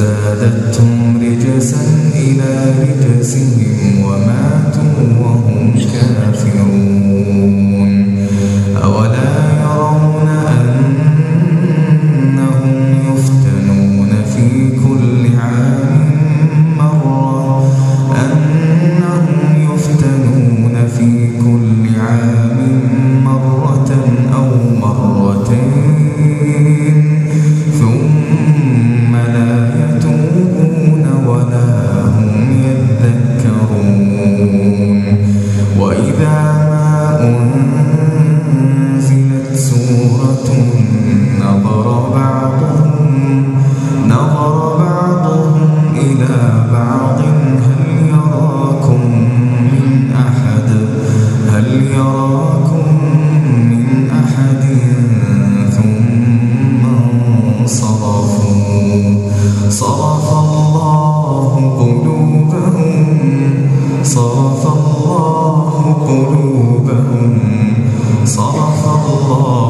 فزادتهم رجسا إلى رجسهم. Oh.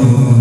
Senhor.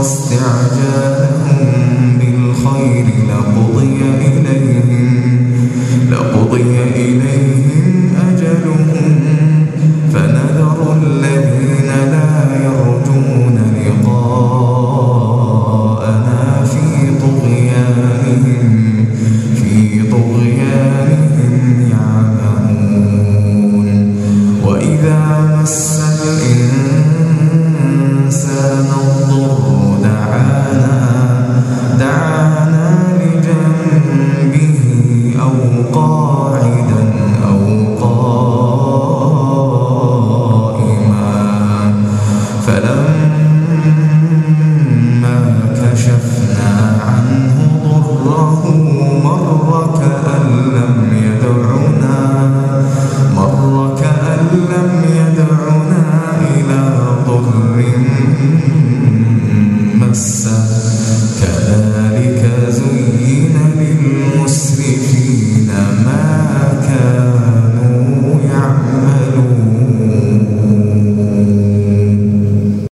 الشر استعجالهم بالخير لقضي